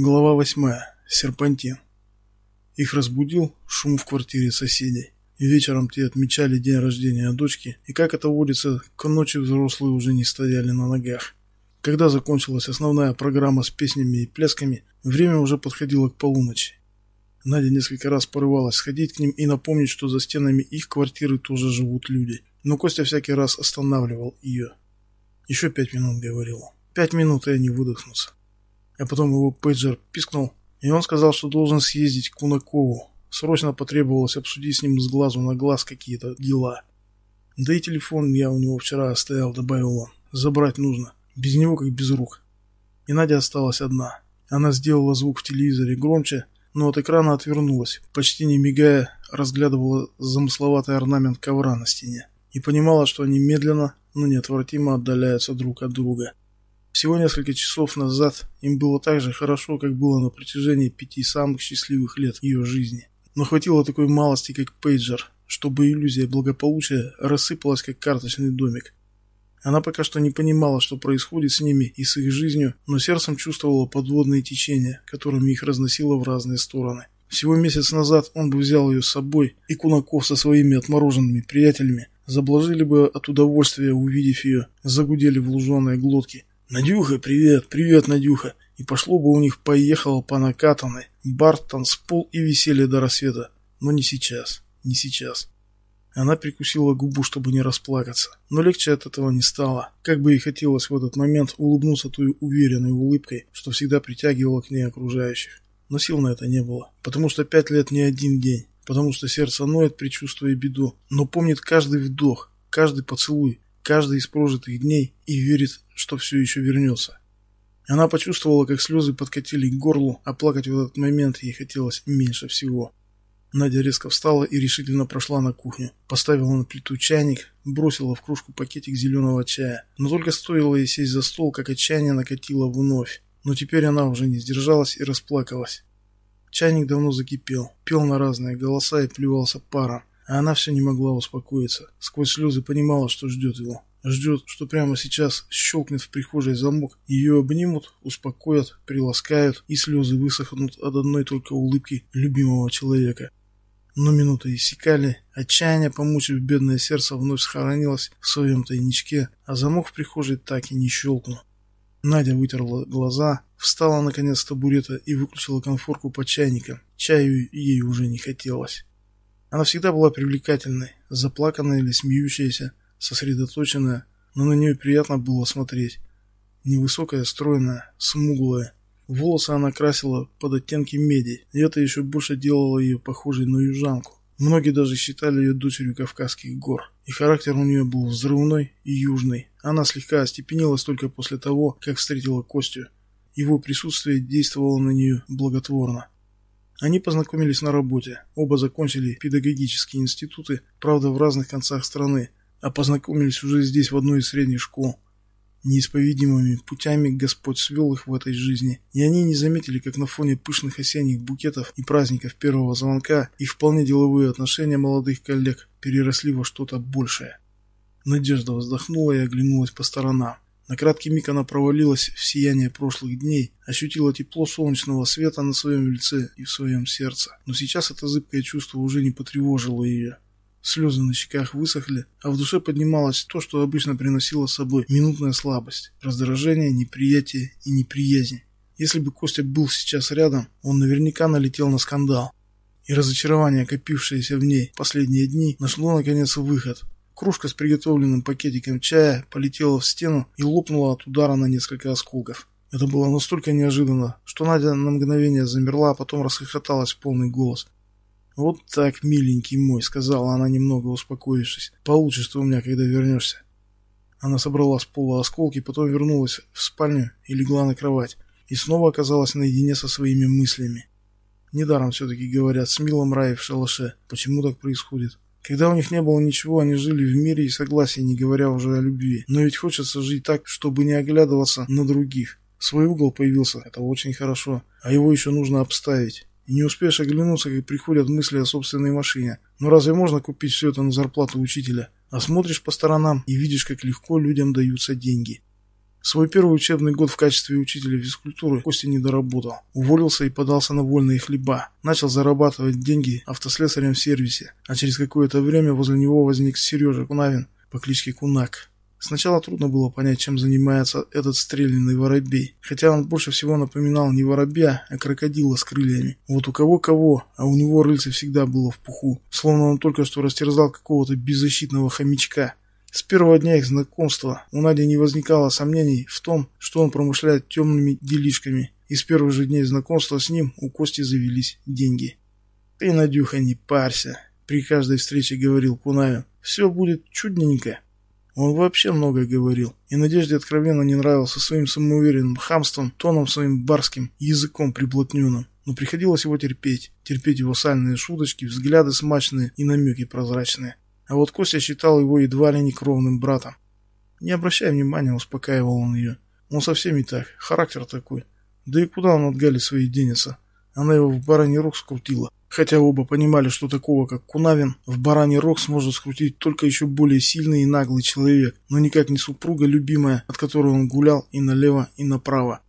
Глава восьмая. Серпантин. Их разбудил шум в квартире соседей. Вечером те отмечали день рождения дочки, и, как это водится, к ночи взрослые уже не стояли на ногах. Когда закончилась основная программа с песнями и плясками, время уже подходило к полуночи. Надя несколько раз порывалась сходить к ним и напомнить, что за стенами их квартиры тоже живут люди. Но Костя всякий раз останавливал ее. «Еще пять минут», — говорил. «Пять минут, и они выдохнутся». А потом его пейджер пискнул, и он сказал, что должен съездить к Кунакову. Срочно потребовалось обсудить с ним с глазу на глаз какие-то дела. Да и телефон я у него вчера оставил, добавил он. Забрать нужно. Без него как без рук. И Надя осталась одна. Она сделала звук в телевизоре громче, но от экрана отвернулась, почти не мигая, разглядывала замысловатый орнамент ковра на стене и понимала, что они медленно, но неотвратимо отдаляются друг от друга. Всего несколько часов назад им было так же хорошо, как было на протяжении пяти самых счастливых лет ее жизни. Но хватило такой малости, как пейджер, чтобы иллюзия благополучия рассыпалась, как карточный домик. Она пока что не понимала, что происходит с ними и с их жизнью, но сердцем чувствовала подводные течения, которыми их разносило в разные стороны. Всего месяц назад он бы взял ее с собой, и Кунаков со своими отмороженными приятелями заблажили бы от удовольствия, увидев ее, загудели в луженые глотки, «Надюха, привет, привет, Надюха!» И пошло бы у них поехало по накатанной, бар, танцпол и веселье до рассвета. Но не сейчас, не сейчас. Она прикусила губу, чтобы не расплакаться. Но легче от этого не стало. Как бы ей хотелось в этот момент улыбнуться той уверенной улыбкой, что всегда притягивала к ней окружающих. Но сил на это не было. Потому что пять лет не один день. Потому что сердце ноет, предчувствуя беду. Но помнит каждый вдох, каждый поцелуй, каждый из прожитых дней и верит, что все еще вернется. Она почувствовала, как слезы подкатили к горлу, а плакать в этот момент ей хотелось меньше всего. Надя резко встала и решительно прошла на кухню. Поставила на плиту чайник, бросила в кружку пакетик зеленого чая. Но только стоило ей сесть за стол, как отчаяние накатило вновь. Но теперь она уже не сдержалась и расплакалась. Чайник давно закипел, пел на разные голоса и плевался паром. А она все не могла успокоиться. Сквозь слезы понимала, что ждет его. Ждет, что прямо сейчас щелкнет в прихожей замок, ее обнимут, успокоят, приласкают, и слезы высохнут от одной только улыбки любимого человека. Но минуты иссякали, отчаяние, помучив бедное сердце, вновь схоронилось в своем тайничке, а замок в прихожей так и не щелкнул. Надя вытерла глаза, встала наконец с табурета и выключила конфорку по чайникам. Чаю ей уже не хотелось. Она всегда была привлекательной, заплаканная или смеющаяся, сосредоточенная, но на нее приятно было смотреть. Невысокая, стройная, смуглая. Волосы она красила под оттенки меди, и это еще больше делало ее похожей на южанку. Многие даже считали ее дочерью Кавказских гор. И характер у нее был взрывной и южный. Она слегка остепенилась только после того, как встретила Костю. Его присутствие действовало на нее благотворно. Они познакомились на работе. Оба закончили педагогические институты, правда, в разных концах страны, а познакомились уже здесь, в одной из средних школ. Неисповедимыми путями Господь свел их в этой жизни, и они не заметили, как на фоне пышных осенних букетов и праздников первого звонка их вполне деловые отношения молодых коллег переросли во что-то большее. Надежда вздохнула и оглянулась по сторонам. На краткий миг она провалилась в сияние прошлых дней, ощутила тепло солнечного света на своем лице и в своем сердце. Но сейчас это зыбкое чувство уже не потревожило ее. Слезы на щеках высохли, а в душе поднималось то, что обычно приносило с собой минутная слабость, раздражение, неприятие и неприязнь. Если бы Костя был сейчас рядом, он наверняка налетел на скандал. И разочарование, копившееся в ней последние дни, нашло наконец выход. Кружка с приготовленным пакетиком чая полетела в стену и лопнула от удара на несколько осколков. Это было настолько неожиданно, что Надя на мгновение замерла, а потом расхохоталась в полный голос. «Вот так, миленький мой», — сказала она, немного успокоившись. «Получишь у меня, когда вернешься». Она собрала с пола осколки, потом вернулась в спальню и легла на кровать. И снова оказалась наедине со своими мыслями. Недаром все-таки говорят «с милым рай в шалаше». Почему так происходит? Когда у них не было ничего, они жили в мире и согласии, не говоря уже о любви. Но ведь хочется жить так, чтобы не оглядываться на других. Свой угол появился, это очень хорошо, а его еще нужно обставить. И не успеешь оглянуться, как приходят мысли о собственной машине. Но разве можно купить все это на зарплату учителя? А смотришь по сторонам и видишь, как легко людям даются деньги. Свой первый учебный год в качестве учителя физкультуры Костя не доработал. Уволился и подался на вольные хлеба. Начал зарабатывать деньги автослесарем в сервисе. А через какое-то время возле него возник Сережа Кунавин по кличке Кунак. Сначала трудно было понять, чем занимается этот стрелянный воробей, хотя он больше всего напоминал не воробья, а крокодила с крыльями. Вот у кого-кого, а у него рыльце всегда было в пуху, словно он только что растерзал какого-то беззащитного хомячка. С первого дня их знакомства у Нади не возникало сомнений в том, что он промышляет темными делишками, и с первых же дней знакомства с ним у Кости завелись деньги. «Ты, Надюха, не парься», — при каждой встрече говорил Кунавин. «Все будет чудненько». Он вообще много говорил, и Надежде откровенно не нравился своим самоуверенным хамством, тоном своим барским, языком приблотненным. Но приходилось его терпеть, терпеть его сальные шуточки, взгляды смачные и намеки прозрачные. А вот Костя считал его едва ли не кровным братом. Не обращай внимания, успокаивал он ее. Он со всеми так, характер такой. Да и куда он от Гали своей денется? Она его в бараний рог скрутила. Хотя оба понимали, что такого, как Кунавин, в бараний рог сможет скрутить только еще более сильный и наглый человек, но никак не супруга любимая, от которой он гулял и налево, и направо.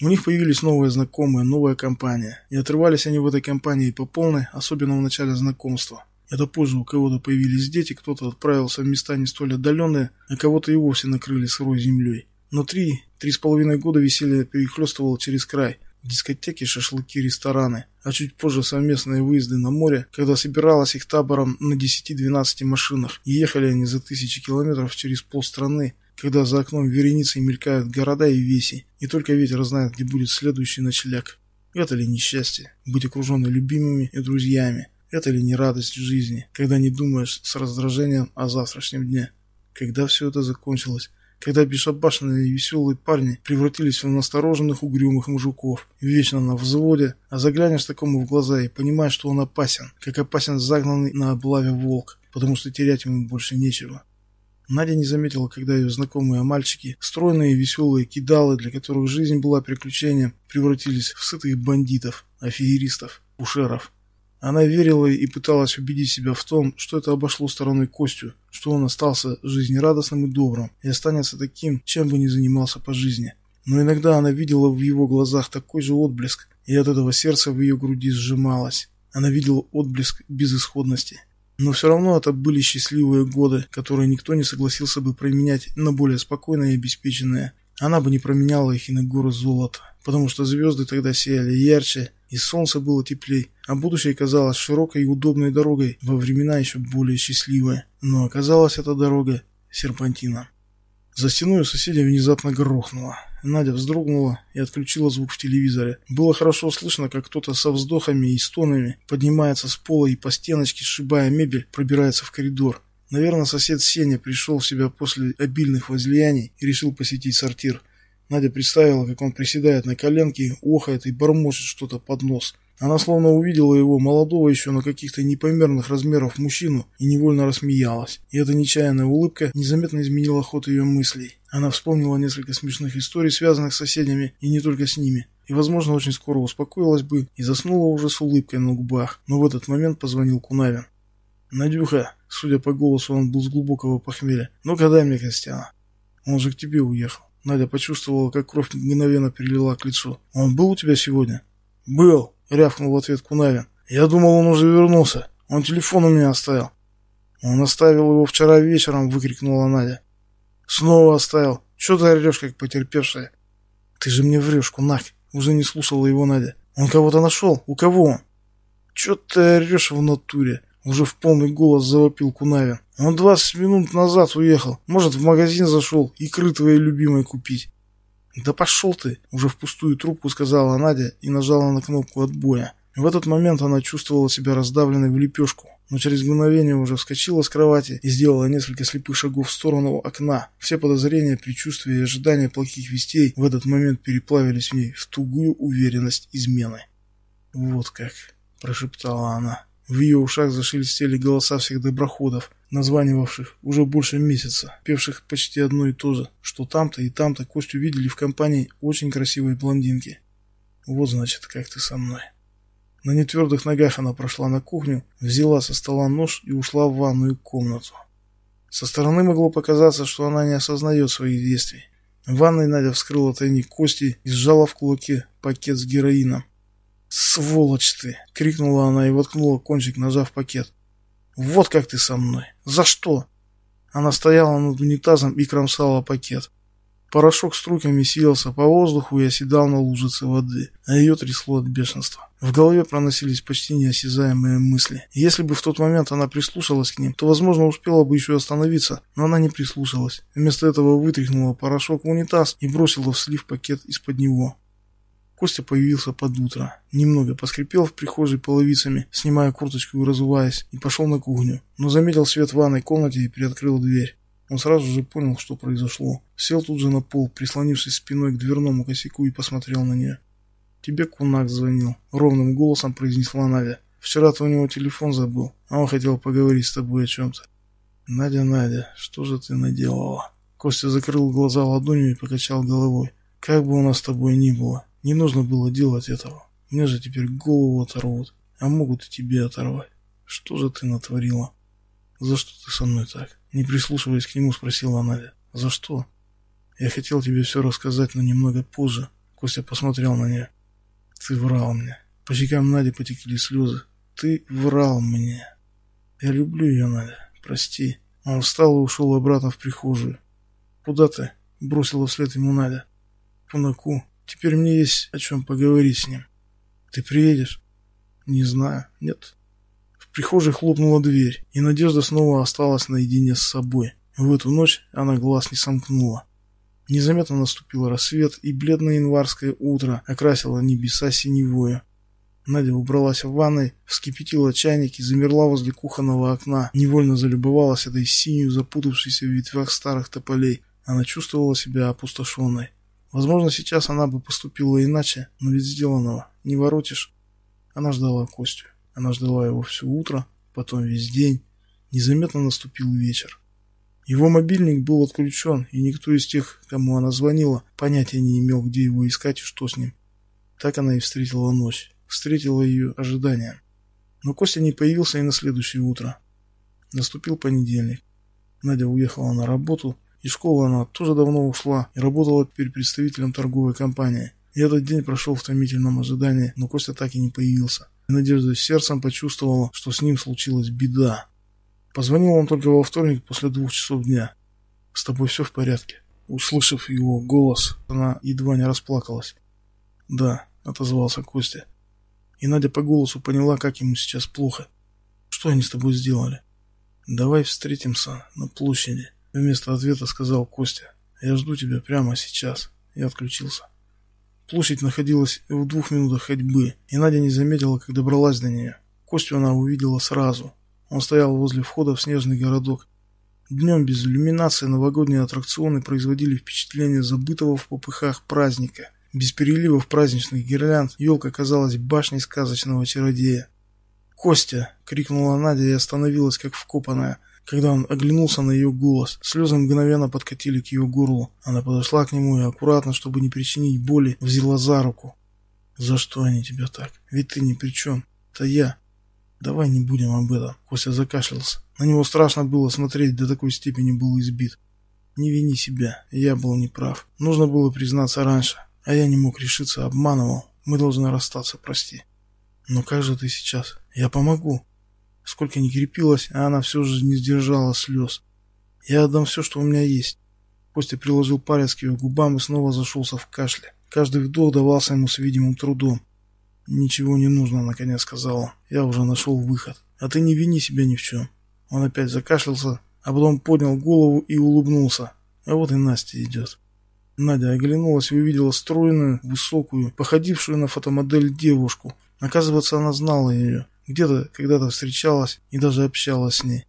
У них появились новые знакомые, новая компания. И отрывались они в этой компании по полной, особенно в начале знакомства. Это позже у кого-то появились дети, кто-то отправился в места не столь отдаленные, а кого-то и вовсе накрыли сырой землей. Но три, три с половиной года веселье перехлестывало через край. Дискотеки, шашлыки, рестораны, а чуть позже совместные выезды на море, когда собиралась их табором на 10-12 машинах, и ехали они за тысячи километров через полстраны, когда за окном вереницей мелькают города и веси, и только ветер знает, где будет следующий ночлег. Это ли несчастье? Быть окруженной любимыми и друзьями, это ли не радость жизни, когда не думаешь с раздражением о завтрашнем дне? Когда все это закончилось? Когда бесшабашенные и веселые парни превратились в настороженных угрюмых мужиков, вечно на взводе, а заглянешь такому в глаза и понимаешь, что он опасен, как опасен загнанный на облаве волк, потому что терять ему больше нечего. Надя не заметила, когда ее знакомые мальчики, стройные и веселые кидалы, для которых жизнь была приключением, превратились в сытых бандитов, аферистов, пушеров. Она верила и пыталась убедить себя в том, что это обошло стороной Костю, что он остался жизнерадостным и добрым и останется таким, чем бы ни занимался по жизни. Но иногда она видела в его глазах такой же отблеск, и от этого сердце в ее груди сжималось. Она видела отблеск безысходности. Но все равно это были счастливые годы, которые никто не согласился бы променять на более спокойные и обеспеченные. Она бы не променяла их и на горы золота, потому что звезды тогда сияли ярче, и солнце было теплей, а будущее казалось широкой и удобной дорогой, во времена еще более счастливые. Но оказалась эта дорога серпантином. За стеной у соседей внезапно грохнуло. Надя вздрогнула и отключила звук в телевизоре. Было хорошо слышно, как кто-то со вздохами и стонами поднимается с пола и по стеночке, сшибая мебель, пробирается в коридор. Наверное, сосед Сеня пришел в себя после обильных возлияний и решил посетить сортир. Надя представила, как он приседает на коленки, охает и бормочет что-то под нос. Она словно увидела его, молодого еще на каких-то непомерных размеров мужчину, и невольно рассмеялась. И эта нечаянная улыбка незаметно изменила ход ее мыслей. Она вспомнила несколько смешных историй, связанных с соседями, и не только с ними. И, возможно, очень скоро успокоилась бы и заснула уже с улыбкой на губах. Но в этот момент позвонил Кунавин. «Надюха», судя по голосу, он был с глубокого похмелья. «Ну-ка дай мне Костяна». «Он же к тебе уехал». Надя почувствовала, как кровь мгновенно перелила к лицу. «Он был у тебя сегодня?» «Был», — рявкнул в ответ Кунавин. «Я думал, он уже вернулся. Он телефон у меня оставил». «Он оставил его вчера вечером», — выкрикнула Надя. «Снова оставил. Чего ты орешь, как потерпевшая?» «Ты же мне врешь, Кунак», — уже не слушала его Надя. «Он кого-то нашел? У кого он?» «Чего ты орешь в натуре?» Уже в полный голос завопил Кунавин. Он двадцать минут назад уехал. Может, в магазин зашел икры твоей любимой купить. Да пошел ты, уже в пустую трубку сказала Надя и нажала на кнопку отбоя. В этот момент она чувствовала себя раздавленной в лепешку, но через мгновение уже вскочила с кровати и сделала несколько слепых шагов в сторону окна. Все подозрения, предчувствия и ожидания плохих вестей в этот момент переплавились в ней в тугую уверенность измены. «Вот как», – прошептала она. В ее ушах зашелестели голоса всех доброходов, названивавших уже больше месяца, певших почти одно и то же, что там-то и там-то Костю видели в компании очень красивой блондинки. Вот значит, как ты со мной. На нетвердых ногах она прошла на кухню, взяла со стола нож и ушла в ванную комнату. Со стороны могло показаться, что она не осознает своих действий. В ванной Надя вскрыла тайник кости и сжала в кулаке пакет с героином. «Сволочь ты!» — крикнула она и воткнула кончик ножа в пакет. «Вот как ты со мной! За что?» Она стояла над унитазом и кромсала пакет. Порошок струйками сеялся по воздуху и оседал на лужице воды, а ее трясло от бешенства. В голове проносились почти неосязаемые мысли. если бы в тот момент она прислушалась к ним, то, возможно, успела бы еще остановиться, но она не прислушалась. Вместо этого вытряхнула порошок в унитаз и бросила в слив пакет из-под него. Костя появился под утро. Немного поскрипел в прихожей половицами, снимая курточку и разуваясь, и пошел на кухню. Но заметил свет в ванной комнате и приоткрыл дверь. Он сразу же понял, что произошло. Сел тут же на пол, прислонившись спиной к дверному косяку и посмотрел на нее. «Тебе кунак звонил», — ровным голосом произнесла Надя. «Вчера ты у него телефон забыл, а он хотел поговорить с тобой о чем-то». «Надя, Надя, что же ты наделала?» Костя закрыл глаза ладонью и покачал головой. «Как бы у нас с тобой ни было, не нужно было делать этого. Мне же теперь голову оторвут, а могут и тебе оторвать. Что же ты натворила? За что ты со мной так?» Не прислушиваясь к нему, спросила Надя. «За что?» «Я хотел тебе все рассказать, но немного позже». Костя посмотрел на нее. «Ты врал мне». По щекам Нади потекли слезы. «Ты врал мне». «Я люблю ее, Надя. Прости». Он встал и ушел обратно в прихожую. «Куда ты?» — бросила вслед ему Надя. «Пунаку. Теперь мне есть о чем поговорить с ним. Ты приедешь?» «Не знаю. Нет прихожей хлопнула дверь, и Надежда снова осталась наедине с собой. В эту ночь она глаз не сомкнула. Незаметно наступил рассвет, и бледное январское утро окрасило небеса синевою. Надя убралась в ванной, вскипятила чайник и замерла возле кухонного окна, невольно залюбовалась этой синей, запутавшейся в ветвях старых тополей. Она чувствовала себя опустошенной. Возможно, сейчас она бы поступила иначе, но ведь сделанного не воротишь. Она ждала Костю. Она ждала его все утро, потом весь день. Незаметно наступил вечер. Его мобильник был отключен, и никто из тех, кому она звонила, понятия не имел, где его искать и что с ним. Так она и встретила ночь. Встретила ее ожиданием. Но Костя не появился и на следующее утро. Наступил понедельник. Надя уехала на работу, из школы она тоже давно ушла и работала теперь представителем торговой компании. И этот день прошел в томительном ожидании, но Костя так и не появился. Надежда сердцем почувствовала, что с ним случилась беда. Позвонил он только во вторник после двух часов дня. «С тобой все в порядке?» Услышав его голос, она едва не расплакалась. «Да», — отозвался Костя. И Надя по голосу поняла, как ему сейчас плохо. «Что они с тобой сделали?» «Давай встретимся на площади», — вместо ответа сказал Костя. «Я жду тебя прямо сейчас». И отключился. Площадь находилась в двух минутах ходьбы, и Надя не заметила, как добралась до нее. Костю она увидела сразу. Он стоял возле входа в снежный городок. Днем без иллюминации новогодние аттракционы производили впечатление забытого в попыхах праздника. Без переливов праздничных гирлянд елка казалась башней сказочного чародея. «Костя!» — крикнула Надя и остановилась, как вкопанная — когда он оглянулся на ее голос, слезы мгновенно подкатили к ее горлу. Она подошла к нему и аккуратно, чтобы не причинить боли, взяла за руку. «За что они тебя так? Ведь ты ни при чем. Это я. Давай не будем об этом». Костя закашлялся. На него страшно было смотреть, до такой степени был избит. «Не вини себя. Я был неправ. Нужно было признаться раньше. А я не мог решиться, обманывал. Мы должны расстаться, прости». «Но как же ты сейчас? Я помогу». Сколько ни крепилась, а она все же не сдержала слез. «Я отдам все, что у меня есть». Костя приложил палец к ее губам и снова зашелся в кашле. Каждый вдох давался ему с видимым трудом. «Ничего не нужно», — наконец сказала. «Я уже нашел выход. А ты не вини себя ни в чем». Он опять закашлялся, а потом поднял голову и улыбнулся. А вот и Настя идет. Надя оглянулась и увидела стройную, высокую, походившую на фотомодель девушку. Оказывается, она знала ее. Где-то когда-то встречалась и даже общалась с ней.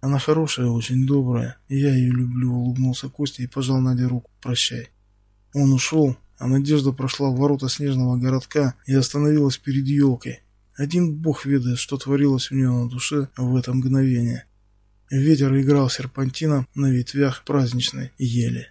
Она хорошая, очень добрая, и я ее люблю, улыбнулся Костя и пожал Наде руку. Прощай. Он ушел, а Надежда прошла в ворота снежного городка и остановилась перед елкой. Один бог ведает, что творилось у нее на душе в это мгновение. Ветер играл серпантином на ветвях праздничной ели.